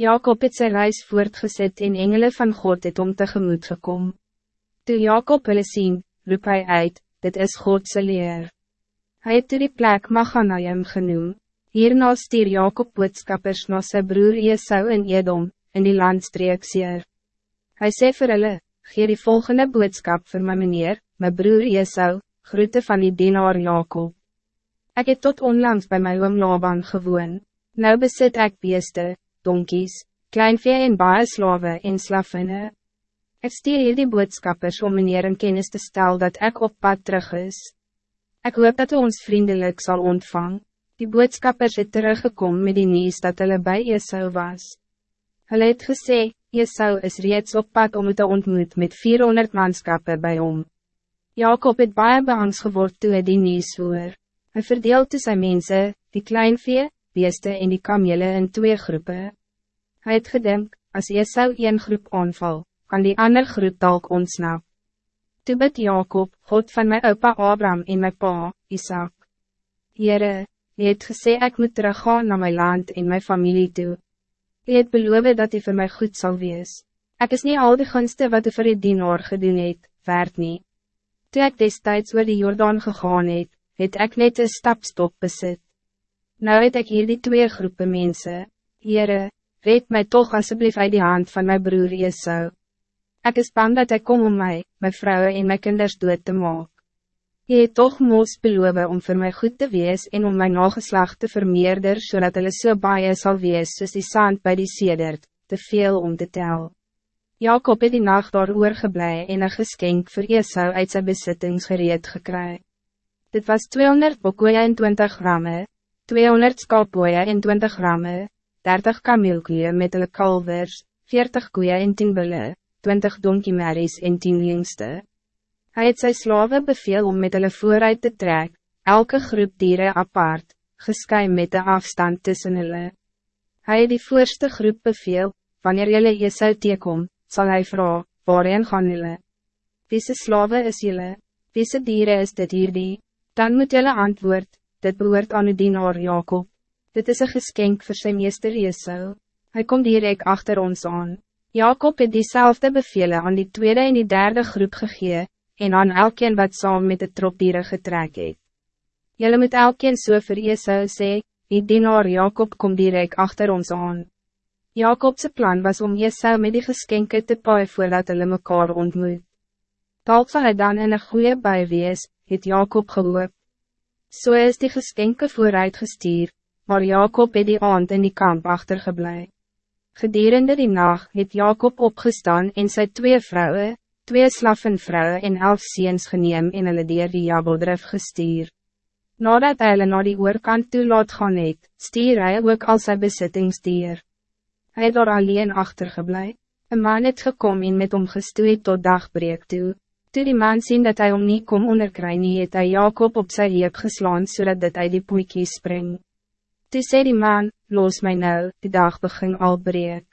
Jacob het sy reis voortgezet en engelen van God het om tegemoet gekom. Toe Jacob hulle sien, roep hy uit, dit is Godse leer. Hij het toe die plek Machanaim genoem. Hierna stier Jacob boodskappers na sy broer Esau in Edom, in die landstreek Seer. Hy sê vir hulle, gee die volgende boodskap voor my meneer, my broer Esau, groete van die dienaar Jacob. Ik het tot onlangs bij my oom Laban gewoon, nou besit ek beeste, donkies, kleinvee en baie slawe en slavinne. Ik stuur hier die boodskappers om meneer in kennis te stellen dat ik op pad terug is. Ik hoop dat u ons vriendelijk zal ontvangen. Die boodskappers het teruggekomen met die nieuws dat hulle bij Esau was. Hulle het gesê, Esau is reeds op pad om te ontmoet met 400 manskappen bij hom. Jacob het baie behangs geword toe hy die nieuws hoor. Hy verdeelt toe sy mense, die kleinvee, beeste en die kamele in twee groepen. Hij het gedink, as Esau een groep aanval, kan die ander groep dalk ontsnap. Toe bid Jacob, God van mijn opa Abraham en mijn pa, Isaac. Heere, je het gesê ek moet teruggaan naar mijn land en mijn familie toe. Je het beloof dat hij voor mij goed zal wees. Ik is niet al die gunste wat u voor die dienaar gedoen het, werd niet. Toe ek destijds oor die Jordaan gegaan het, het ek net een stapstok besit. Nou het ek hier die twee groepen mensen. Heere, red mij toch alsjeblieft uit die hand van mijn broer Esau. Ik is bang dat hij kom om mij, mijn vrouwen en mijn kinders dood te maken. Je het toch moos beloof om voor mij goed te wees en om mijn nageslag te vermeerder, zodat hulle so baie sal wees soos die sand bij die sedert, te veel om te tel. Jacob het die nacht daar oorgeblij en een geskenk voor Esau uit zijn besittings gereed gekry. Dit was 200 bokoeie en 20 ramme, 200 skaalboeie en 20 ramme, 30 kameelkoeie met hulle kalvers, 40 koeie en 10 bulle, 20 donkiemerries en 10 jongste. Hij het sy slawe beveel om met hulle vooruit te trek, elke groep dieren apart, geskui met de afstand tussen hulle. Hy het die voorste groep beveel, wanneer jylle Esau teekom, sal hy vraag, waarheen gaan julle? Wiese slawe is julle? Wiese dieren is dit hierdie? Dan moet jylle antwoord, dit behoort aan die dienaar Jacob. Dit is een geschenk voor zijn meester Esau. Hij komt direct achter ons aan. Jacob het diezelfde bevelen aan die tweede en die derde groep gegee, en aan elkeen wat saam met de tropdieren getrek het. Julle moet elkeen so vir Esau sê, die dienaar Jacob komt direct achter ons aan. Jacobse plan was om Esau met die geskenke te paai voordat hulle mekaar ontmoet. Talk sal hy dan in een goeie bui wees, het Jacob gehoop. So is die geskenke vooruit gestuur, maar Jacob het die aand in die kamp achtergeblij. Gedurende die nacht het Jacob opgestaan en sy twee vrouwen, twee slavenvrouwen en elf seens geneem en hulle dier die jabeldrif gestuur. Nadat hy hulle na die oorkant toe laat gaan het, stuur hy ook al sy besittings dier. Hy het daar alleen achtergeblij. Een man het gekom en met hom gestoeid tot dagbreek toe. Toe die man sien dat hij om niet kom onderkry nie, het hy Jacob op sy heep geslaan zodat dit uit die poekie spring. Toe sê die man, los mij nou, die dag begin al breek.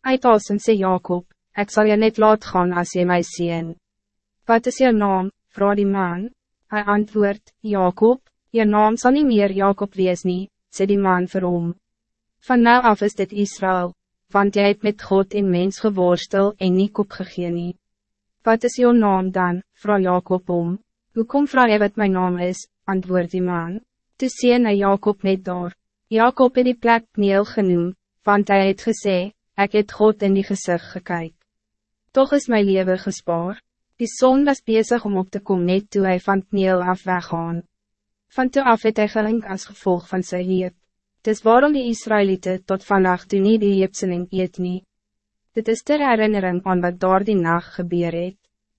Uitals en sê Jacob, ik zal je net laat gaan als je mij zien. Wat is je naam, vroeg die man? Hij antwoordt, Jacob, je naam zal niet meer Jacob wees nie, sê die man vir hom. Van nou af is dit Israël, want jij het met God in mens geworstel en nie kop gegee nie. Wat is jouw naam dan, vroeg Jacob om? Hoe kom je wat mijn naam is, antwoord die man. Toe sê na Jacob net daar. Jacob het die plek Pneel genoem, want hij het gesê, ik het God in die gezicht gekyk. Toch is mijn leven gespaar. Die zon was bezig om op te komen net toe hy van Pneel af weggaan. Van toe af het hy gelink as gevolg van sy heep. Dis waarom die Israëlieten tot vannacht toe nie die heepseling eet nie. Dit is ter herinnering aan wat daar die nacht gebeur het.